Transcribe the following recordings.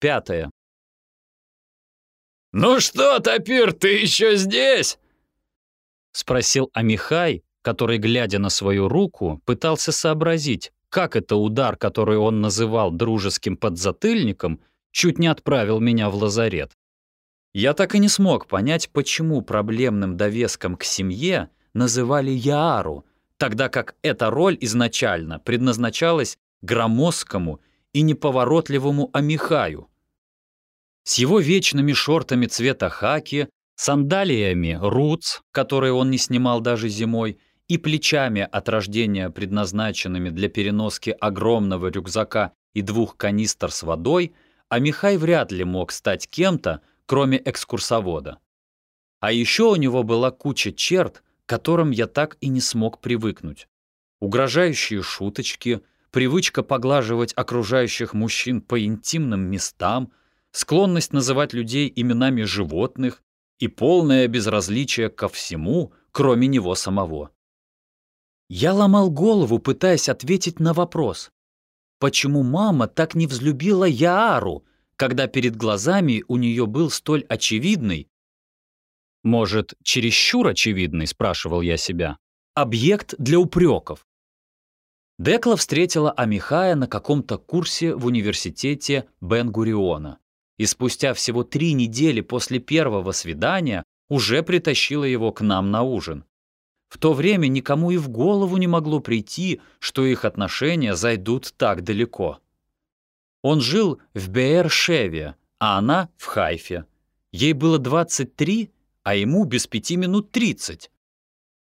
Пятое. «Ну что, Тапир, ты еще здесь?» — спросил Амихай, который, глядя на свою руку, пытался сообразить, как это удар, который он называл дружеским подзатыльником, чуть не отправил меня в лазарет. Я так и не смог понять, почему проблемным довеском к семье называли Яару, тогда как эта роль изначально предназначалась громоздкому и неповоротливому Амихаю. С его вечными шортами цвета хаки, сандалиями рутс, которые он не снимал даже зимой, и плечами от рождения предназначенными для переноски огромного рюкзака и двух канистр с водой, Амихай вряд ли мог стать кем-то, кроме экскурсовода. А еще у него была куча черт, к которым я так и не смог привыкнуть. Угрожающие шуточки, привычка поглаживать окружающих мужчин по интимным местам, склонность называть людей именами животных и полное безразличие ко всему, кроме него самого. Я ломал голову, пытаясь ответить на вопрос, почему мама так не взлюбила Яару, когда перед глазами у нее был столь очевидный, может, чересчур очевидный, спрашивал я себя, объект для упреков. Декла встретила Амихая на каком-то курсе в университете Бен-Гуриона и спустя всего три недели после первого свидания уже притащила его к нам на ужин. В то время никому и в голову не могло прийти, что их отношения зайдут так далеко. Он жил в Беэр-Шеве, а она в Хайфе. Ей было 23, а ему без пяти минут 30.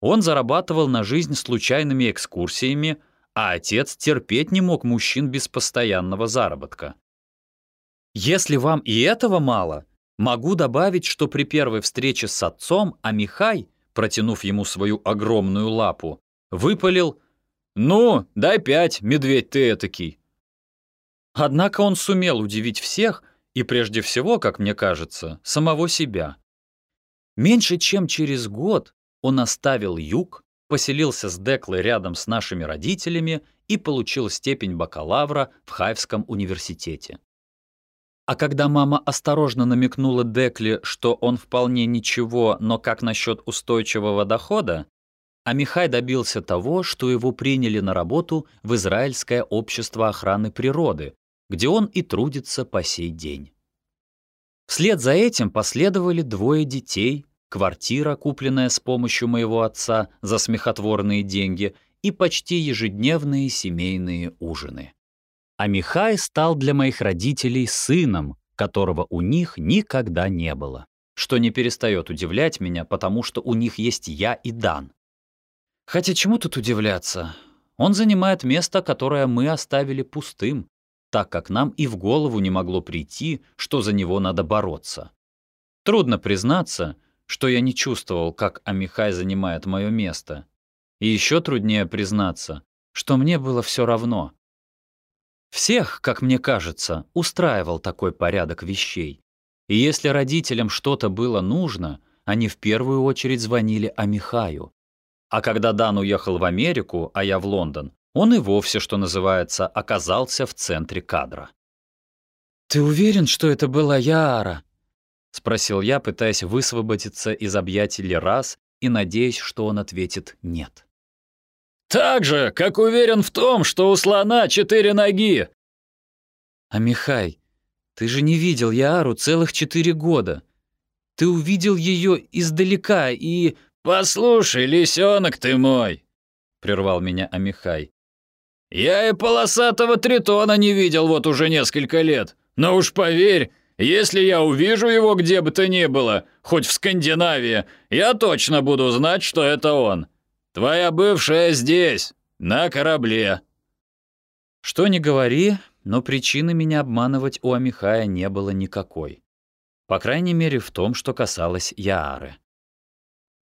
Он зарабатывал на жизнь случайными экскурсиями, а отец терпеть не мог мужчин без постоянного заработка. Если вам и этого мало, могу добавить, что при первой встрече с отцом Амихай, протянув ему свою огромную лапу, выпалил «Ну, дай пять, медведь ты этакий». Однако он сумел удивить всех и прежде всего, как мне кажется, самого себя. Меньше чем через год он оставил юг, поселился с Деклой рядом с нашими родителями и получил степень бакалавра в Хайвском университете. А когда мама осторожно намекнула Декле, что он вполне ничего, но как насчет устойчивого дохода, а Михай добился того, что его приняли на работу в Израильское общество охраны природы, где он и трудится по сей день. Вслед за этим последовали двое детей, квартира, купленная с помощью моего отца за смехотворные деньги, и почти ежедневные семейные ужины. А Михай стал для моих родителей сыном, которого у них никогда не было, что не перестает удивлять меня, потому что у них есть я и Дан. Хотя чему тут удивляться? Он занимает место, которое мы оставили пустым, так как нам и в голову не могло прийти, что за него надо бороться. Трудно признаться, что я не чувствовал, как Амихай занимает мое место. И еще труднее признаться, что мне было все равно. Всех, как мне кажется, устраивал такой порядок вещей. И если родителям что-то было нужно, они в первую очередь звонили Амихаю. А когда Дан уехал в Америку, а я в Лондон, он и вовсе, что называется, оказался в центре кадра. «Ты уверен, что это была Яара?» — спросил я, пытаясь высвободиться из объятий раз и надеясь, что он ответит «нет». «Так же, как уверен в том, что у слона четыре ноги!» «А Михай, ты же не видел Яару целых четыре года. Ты увидел ее издалека и...» «Послушай, лисенок ты мой!» — прервал меня Амихай. Я и полосатого тритона не видел вот уже несколько лет. Но уж поверь, если я увижу его где бы то ни было, хоть в Скандинавии, я точно буду знать, что это он. Твоя бывшая здесь, на корабле». Что ни говори, но причины меня обманывать у Амихая не было никакой. По крайней мере, в том, что касалось Яары.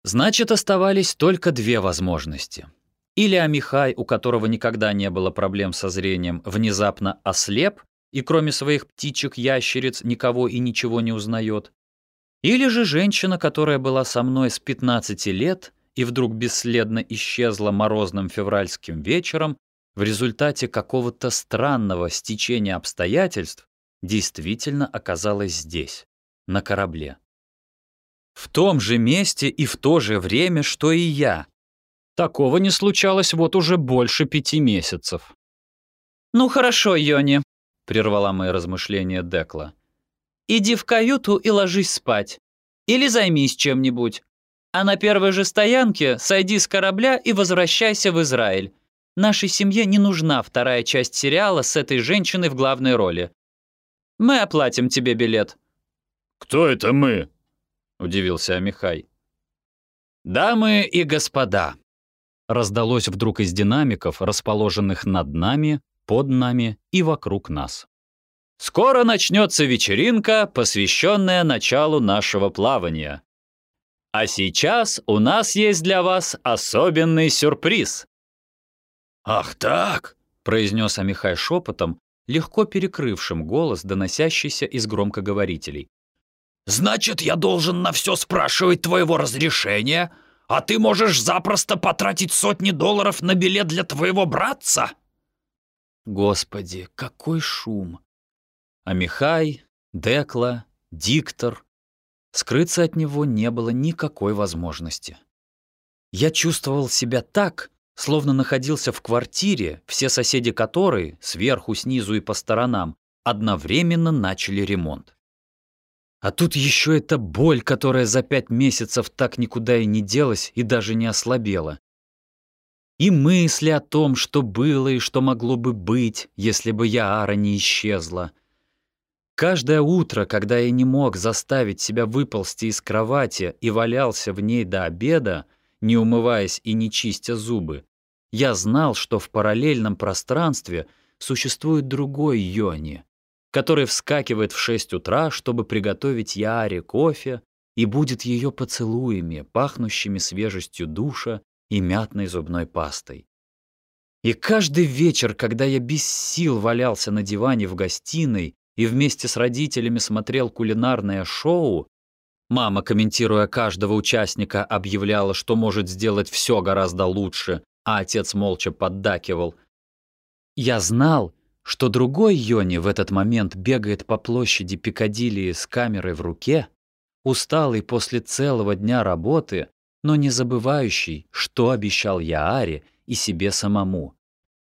Значит, оставались только две возможности — или Амихай, у которого никогда не было проблем со зрением, внезапно ослеп и кроме своих птичек-ящериц никого и ничего не узнает. Или же женщина, которая была со мной с 15 лет и вдруг бесследно исчезла морозным февральским вечером в результате какого-то странного стечения обстоятельств, действительно оказалась здесь, на корабле. В том же месте и в то же время, что и я. Такого не случалось вот уже больше пяти месяцев. «Ну хорошо, Йони», — прервала мои размышления Декла. «Иди в каюту и ложись спать. Или займись чем-нибудь. А на первой же стоянке сойди с корабля и возвращайся в Израиль. Нашей семье не нужна вторая часть сериала с этой женщиной в главной роли. Мы оплатим тебе билет». «Кто это мы?» — удивился Амихай. «Дамы и господа», — раздалось вдруг из динамиков, расположенных над нами, под нами и вокруг нас. «Скоро начнется вечеринка, посвященная началу нашего плавания. А сейчас у нас есть для вас особенный сюрприз». «Ах так!» — произнес Амихай шепотом, легко перекрывшим голос, доносящийся из громкоговорителей. «Значит, я должен на все спрашивать твоего разрешения, а ты можешь запросто потратить сотни долларов на билет для твоего братца?» Господи, какой шум! Амихай, Декла, Диктор. Скрыться от него не было никакой возможности. Я чувствовал себя так, словно находился в квартире, все соседи которой, сверху, снизу и по сторонам, одновременно начали ремонт. А тут еще эта боль, которая за пять месяцев так никуда и не делась и даже не ослабела. И мысли о том, что было и что могло бы быть, если бы Яара не исчезла. Каждое утро, когда я не мог заставить себя выползти из кровати и валялся в ней до обеда, не умываясь и не чистя зубы, я знал, что в параллельном пространстве существует другой Йони, который вскакивает в 6 утра, чтобы приготовить Яаре кофе, и будет ее поцелуями, пахнущими свежестью душа и мятной зубной пастой. И каждый вечер, когда я без сил валялся на диване в гостиной и вместе с родителями смотрел кулинарное шоу, мама, комментируя каждого участника, объявляла, что может сделать все гораздо лучше, а отец молча поддакивал. Я знал, что другой Йони в этот момент бегает по площади Пикадилли с камерой в руке, усталый после целого дня работы, но не забывающий, что обещал я Аре и себе самому.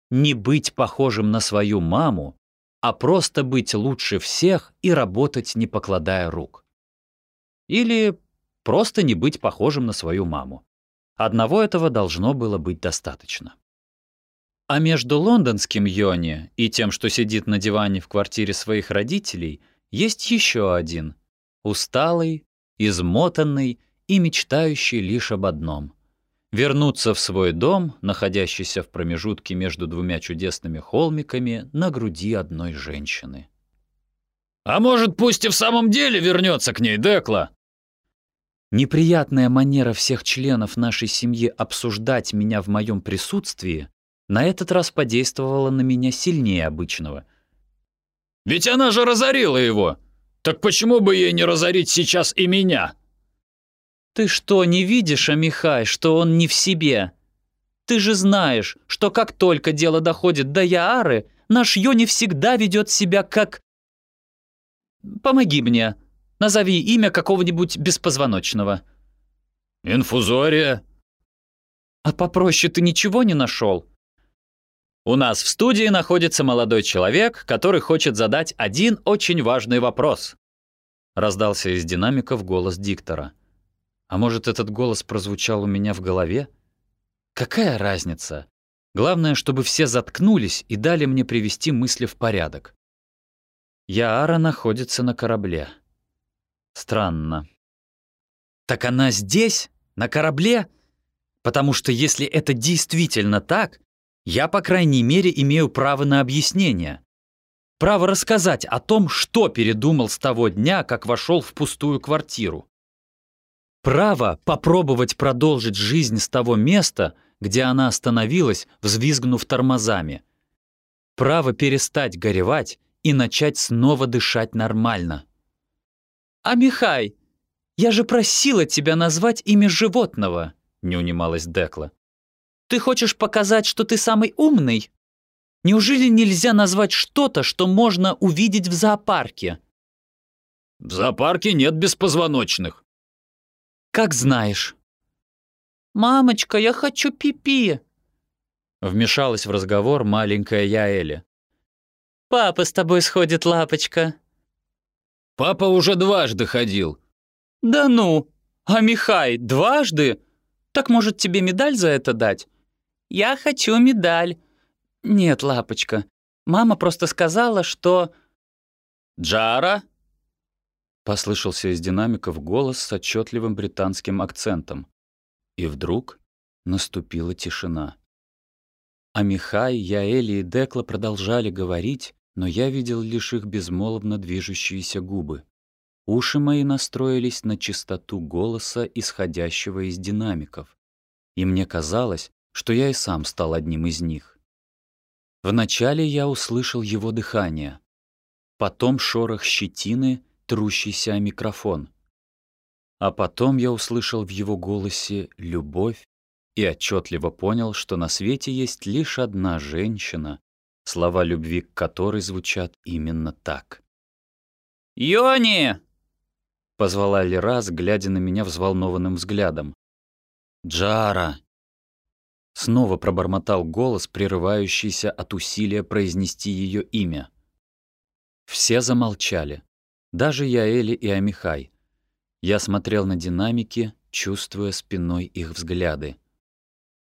Не быть похожим на свою маму, а просто быть лучше всех и работать, не покладая рук. Или просто не быть похожим на свою маму. Одного этого должно было быть достаточно. А между лондонским Йони и тем, что сидит на диване в квартире своих родителей, есть еще один. Усталый, измотанный и мечтающий лишь об одном — вернуться в свой дом, находящийся в промежутке между двумя чудесными холмиками на груди одной женщины. «А может, пусть и в самом деле вернется к ней Декла?» Неприятная манера всех членов нашей семьи обсуждать меня в моем присутствии на этот раз подействовала на меня сильнее обычного. «Ведь она же разорила его! Так почему бы ей не разорить сейчас и меня?» «Ты что, не видишь, Амихай, что он не в себе? Ты же знаешь, что как только дело доходит до Яары, наш Йони всегда ведет себя как... Помоги мне, Назови имя какого-нибудь беспозвоночного». «Инфузория». «А попроще ты ничего не нашел?» У нас в студии находится молодой человек, который хочет задать один очень важный вопрос. Раздался из динамиков голос диктора. А может, этот голос прозвучал у меня в голове? Какая разница? Главное, чтобы все заткнулись и дали мне привести мысли в порядок. Яара находится на корабле. Странно. Так она здесь, на корабле? Потому что если это действительно так, я, по крайней мере, имею право на объяснение. Право рассказать о том, что передумал с того дня, как вошел в пустую квартиру. Право попробовать продолжить жизнь с того места, где она остановилась, взвизгнув тормозами. Право перестать горевать и начать снова дышать нормально. «А Михай, я же просила тебя назвать имя животного», — не унималась Декла. «Ты хочешь показать, что ты самый умный?» Неужели нельзя назвать что-то, что можно увидеть в зоопарке? В зоопарке нет беспозвоночных. Как знаешь. «Мамочка, я хочу пипи!» Вмешалась в разговор маленькая Яэли. «Папа с тобой сходит, лапочка!» Папа уже дважды ходил. «Да ну! А Михай дважды? Так может тебе медаль за это дать?» «Я хочу медаль!» «Нет, лапочка, мама просто сказала, что...» «Джара?» Послышался из динамиков голос с отчетливым британским акцентом. И вдруг наступила тишина. А Михай, Яэли и Декла продолжали говорить, но я видел лишь их безмолвно движущиеся губы. Уши мои настроились на чистоту голоса, исходящего из динамиков. И мне казалось, что я и сам стал одним из них. Вначале я услышал его дыхание, потом шорох щетины, трущийся о микрофон. А потом я услышал в его голосе любовь и отчетливо понял, что на свете есть лишь одна женщина, слова любви к которой звучат именно так. «Йони!» — позвала Лераз, глядя на меня взволнованным взглядом. «Джара!» Снова пробормотал голос, прерывающийся от усилия произнести ее имя. Все замолчали. Даже Яэли и Амихай. Я смотрел на динамики, чувствуя спиной их взгляды.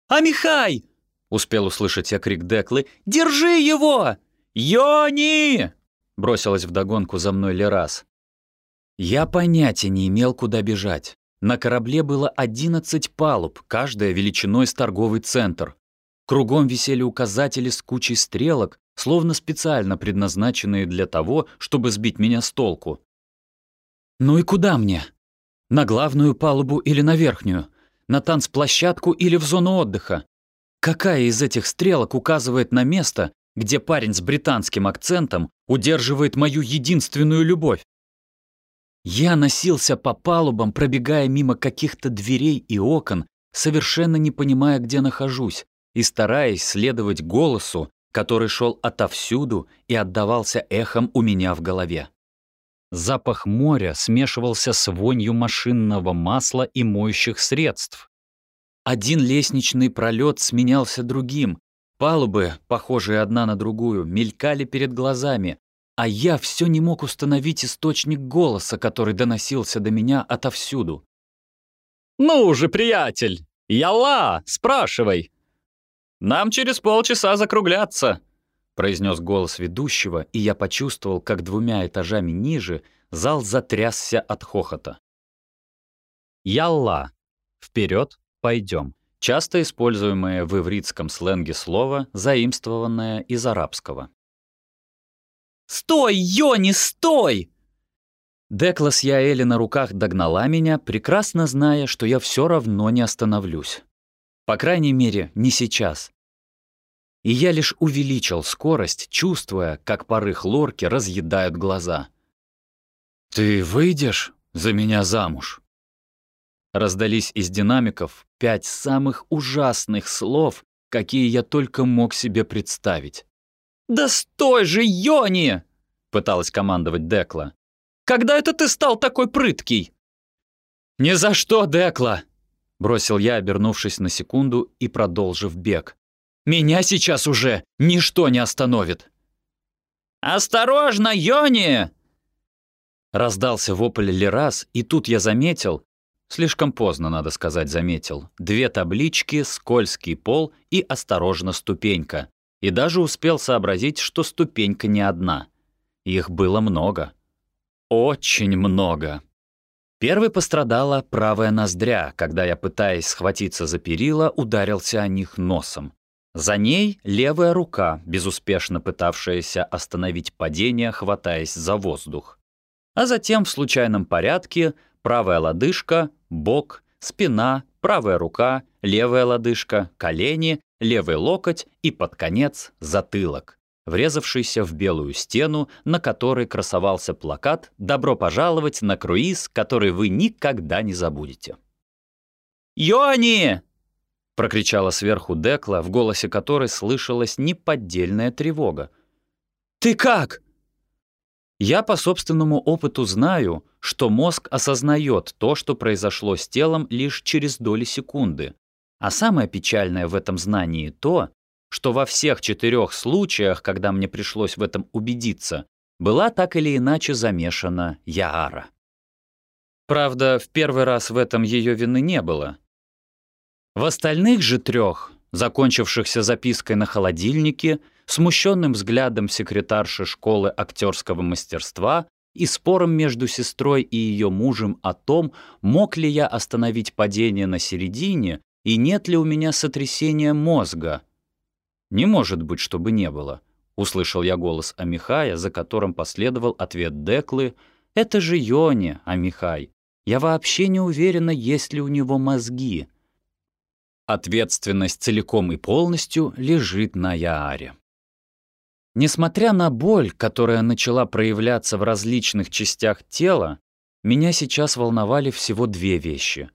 «Амихай!» — успел услышать я крик Деклы. «Держи его! Йони!» — бросилась вдогонку за мной Лерас. Я понятия не имел, куда бежать. На корабле было 11 палуб, каждая величиной с торговый центр. Кругом висели указатели с кучей стрелок, словно специально предназначенные для того, чтобы сбить меня с толку. «Ну и куда мне? На главную палубу или на верхнюю? На танцплощадку или в зону отдыха? Какая из этих стрелок указывает на место, где парень с британским акцентом удерживает мою единственную любовь? Я носился по палубам, пробегая мимо каких-то дверей и окон, совершенно не понимая, где нахожусь, и стараясь следовать голосу, который шел отовсюду и отдавался эхом у меня в голове. Запах моря смешивался с вонью машинного масла и моющих средств. Один лестничный пролет сменялся другим, палубы, похожие одна на другую, мелькали перед глазами, а я все не мог установить источник голоса, который доносился до меня отовсюду. «Ну же, приятель! Яла, спрашивай! Нам через полчаса закругляться!» произнес голос ведущего, и я почувствовал, как двумя этажами ниже зал затрясся от хохота. «Ялла! Вперед, пойдем!» Часто используемое в ивритском сленге слово, заимствованное из арабского. «Стой, Йони, стой!» Деклас Яэли на руках догнала меня, прекрасно зная, что я все равно не остановлюсь. По крайней мере, не сейчас. И я лишь увеличил скорость, чувствуя, как пары хлорки разъедают глаза. «Ты выйдешь за меня замуж?» Раздались из динамиков пять самых ужасных слов, какие я только мог себе представить. «Да стой же, Йони!» — пыталась командовать Декла. «Когда это ты стал такой прыткий?» «Ни за что, Декла!» — бросил я, обернувшись на секунду и продолжив бег. «Меня сейчас уже ничто не остановит!» «Осторожно, Йони!» Раздался вопль Лерас, и тут я заметил, слишком поздно, надо сказать, заметил, две таблички «Скользкий пол» и «Осторожно, ступенька», и даже успел сообразить, что ступенька не одна. Их было много. Очень много. Первой пострадала правая ноздря, когда я, пытаясь схватиться за перила, ударился о них носом. За ней левая рука, безуспешно пытавшаяся остановить падение, хватаясь за воздух. А затем в случайном порядке правая лодыжка, бок, спина, правая рука, левая лодыжка, колени левый локоть и под конец затылок, врезавшийся в белую стену, на которой красовался плакат «Добро пожаловать на круиз, который вы никогда не забудете». «Йони!» — прокричала сверху Декла, в голосе которой слышалась неподдельная тревога. «Ты как?» Я по собственному опыту знаю, что мозг осознает то, что произошло с телом лишь через доли секунды. А самое печальное в этом знании то, что во всех четырех случаях, когда мне пришлось в этом убедиться, была так или иначе замешана Яара. Правда, в первый раз в этом ее вины не было. В остальных же трех, закончившихся запиской на холодильнике, смущенным взглядом секретарши школы актерского мастерства и спором между сестрой и ее мужем о том, мог ли я остановить падение на середине и нет ли у меня сотрясения мозга. «Не может быть, чтобы не было», — услышал я голос Амихая, за которым последовал ответ Деклы. «Это же Йони, Амихай. Я вообще не уверена, есть ли у него мозги». Ответственность целиком и полностью лежит на Яаре. Несмотря на боль, которая начала проявляться в различных частях тела, меня сейчас волновали всего две вещи.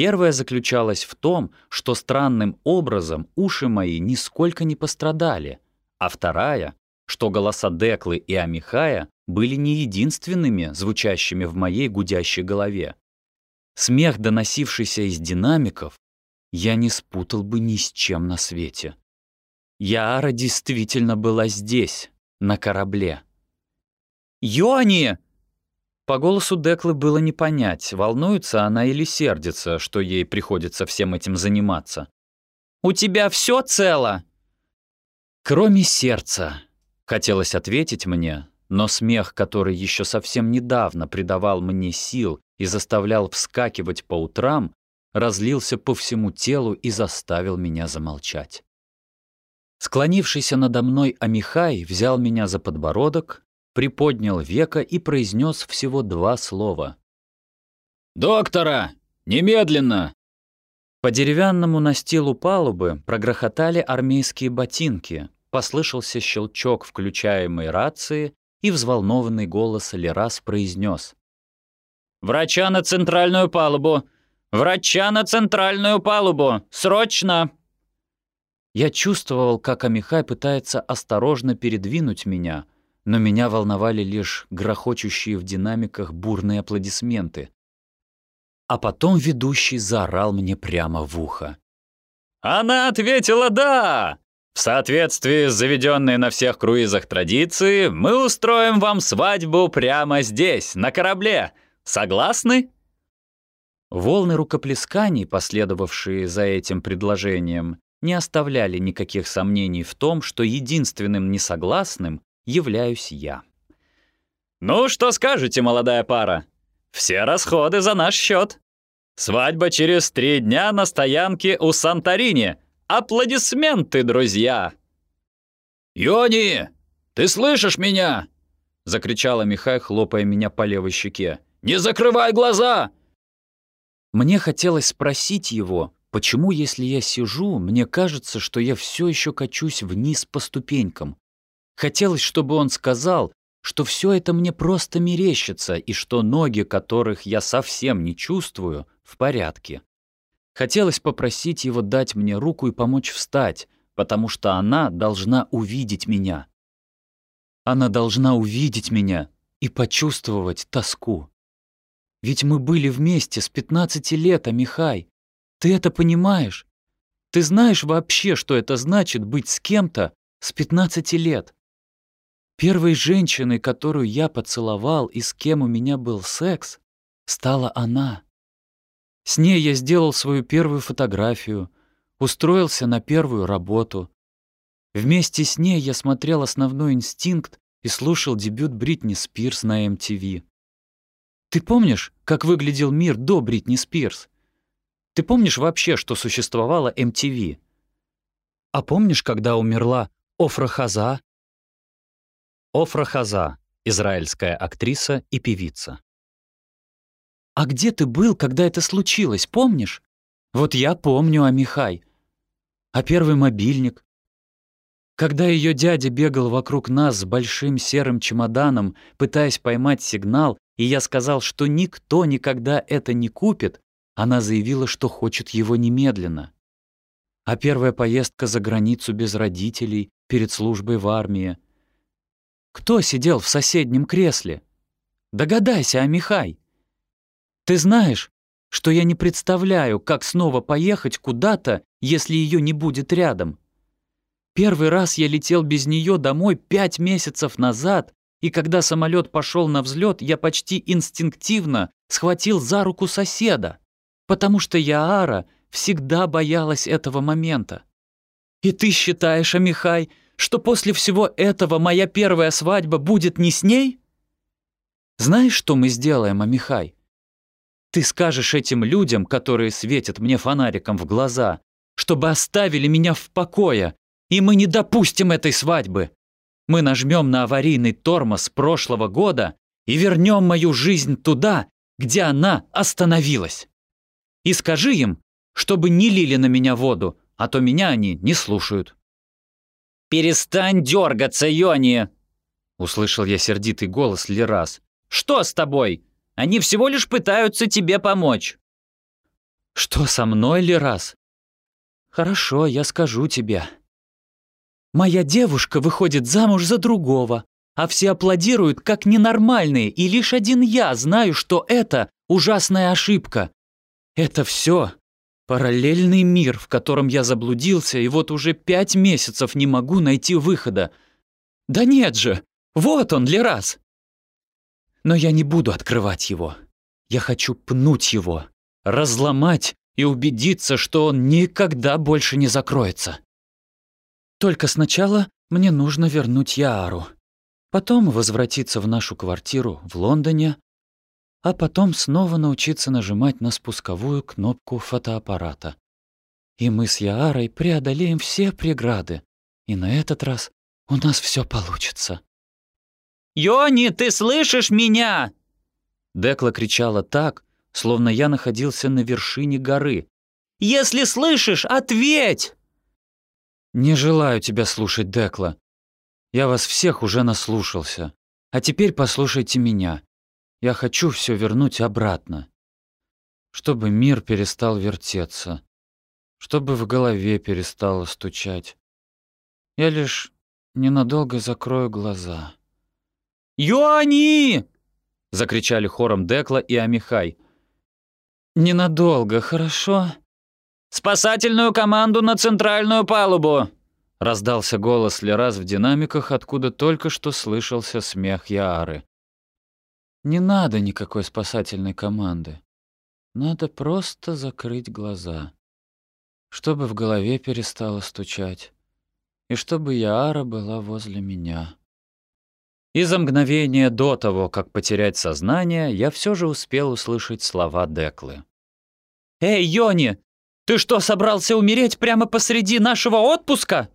Первая заключалась в том, что странным образом уши мои нисколько не пострадали, а вторая, что голоса Деклы и Амихая были не единственными, звучащими в моей гудящей голове. Смех, доносившийся из динамиков, я не спутал бы ни с чем на свете. Яара действительно была здесь, на корабле. «Йони!» По голосу Деклы было не понять, волнуется она или сердится, что ей приходится всем этим заниматься. «У тебя все цело?» «Кроме сердца», — хотелось ответить мне, но смех, который еще совсем недавно придавал мне сил и заставлял вскакивать по утрам, разлился по всему телу и заставил меня замолчать. Склонившийся надо мной Амихай взял меня за подбородок, приподнял века и произнес всего два слова. «Доктора! Немедленно!» По деревянному настилу палубы прогрохотали армейские ботинки, послышался щелчок включаемой рации, и взволнованный голос Лерас произнес. «Врача на центральную палубу! Врача на центральную палубу! Срочно!» Я чувствовал, как Амихай пытается осторожно передвинуть меня, но меня волновали лишь грохочущие в динамиках бурные аплодисменты. А потом ведущий заорал мне прямо в ухо. «Она ответила «да!» В соответствии с заведенной на всех круизах традицией, мы устроим вам свадьбу прямо здесь, на корабле. Согласны?» Волны рукоплесканий, последовавшие за этим предложением, не оставляли никаких сомнений в том, что единственным несогласным являюсь я. «Ну, что скажете, молодая пара? Все расходы за наш счет. Свадьба через три дня на стоянке у Санторини. Аплодисменты, друзья!» «Йони, ты слышишь меня?» — закричала Михай, хлопая меня по левой щеке. «Не закрывай глаза!» Мне хотелось спросить его, Почему, если я сижу, мне кажется, что я все еще качусь вниз по ступенькам? Хотелось, чтобы он сказал, что все это мне просто мерещится и что ноги, которых я совсем не чувствую, в порядке. Хотелось попросить его дать мне руку и помочь встать, потому что она должна увидеть меня. Она должна увидеть меня и почувствовать тоску. Ведь мы были вместе с 15 лет, а Михай. Ты это понимаешь? Ты знаешь вообще, что это значит быть с кем-то с 15 лет? Первой женщиной, которую я поцеловал и с кем у меня был секс, стала она. С ней я сделал свою первую фотографию, устроился на первую работу. Вместе с ней я смотрел «Основной инстинкт» и слушал дебют Бритни Спирс на MTV. Ты помнишь, как выглядел мир до Бритни Спирс? Ты помнишь вообще, что существовала MTV? А помнишь, когда умерла Офра Хаза? Офра Хаза, израильская актриса и певица. А где ты был, когда это случилось, помнишь? Вот я помню, Амихай. А первый мобильник? Когда ее дядя бегал вокруг нас с большим серым чемоданом, пытаясь поймать сигнал, и я сказал, что никто никогда это не купит, она заявила, что хочет его немедленно. А первая поездка за границу без родителей перед службой в армии. Кто сидел в соседнем кресле? Догадайся, Амихай. Ты знаешь, что я не представляю, как снова поехать куда-то, если ее не будет рядом. Первый раз я летел без нее домой пять месяцев назад, и когда самолет пошел на взлет, я почти инстинктивно схватил за руку соседа, потому что Яара всегда боялась этого момента. И ты считаешь, Амихай, что после всего этого моя первая свадьба будет не с ней? Знаешь, что мы сделаем, Амихай? Ты скажешь этим людям, которые светят мне фонариком в глаза, чтобы оставили меня в покое, и мы не допустим этой свадьбы. Мы нажмем на аварийный тормоз прошлого года и вернем мою жизнь туда, где она остановилась. И скажи им, чтобы не лили на меня воду, а то меня они не слушают. «Перестань дергаться, Йони!» Услышал я сердитый голос Лерас. «Что с тобой? Они всего лишь пытаются тебе помочь». «Что со мной, Лерас?» «Хорошо, я скажу тебе. Моя девушка выходит замуж за другого, а все аплодируют как ненормальные, и лишь один я знаю, что это ужасная ошибка. Это все параллельный мир, в котором я заблудился, и вот уже пять месяцев не могу найти выхода. Да нет же, вот он, Лерас. Но я не буду открывать его. Я хочу пнуть его, разломать и убедиться, что он никогда больше не закроется. Только сначала мне нужно вернуть Яару, потом возвратиться в нашу квартиру в Лондоне, а потом снова научиться нажимать на спусковую кнопку фотоаппарата. И мы с Яарой преодолеем все преграды, и на этот раз у нас все получится. «Йони, ты слышишь меня?» Декла кричала так, словно я находился на вершине горы. «Если слышишь, ответь!» «Не желаю тебя слушать, Декла. Я вас всех уже наслушался. А теперь послушайте меня. Я хочу все вернуть обратно. Чтобы мир перестал вертеться. Чтобы в голове перестало стучать. Я лишь ненадолго закрою глаза». «Юани!» — закричали хором Декла и Амихай. «Ненадолго, хорошо?» «Спасательную команду на центральную палубу!» Раздался голос Лераз в динамиках, откуда только что слышался смех Яары. «Не надо никакой спасательной команды. Надо просто закрыть глаза, чтобы в голове перестало стучать, и чтобы Яара была возле меня». И за мгновение до того, как потерять сознание, я все же успел услышать слова Деклы. «Эй, Йони, ты что, собрался умереть прямо посреди нашего отпуска?»